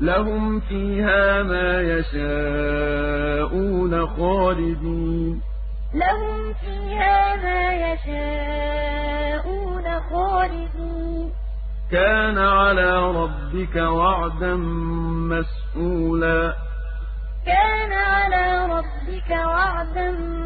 لهم فيها ما يشاءون خالدين. لهم فيها ما يشاءون خالدين. كان على ربك وعدا مسئولا كان على ربك وعدا مسئولا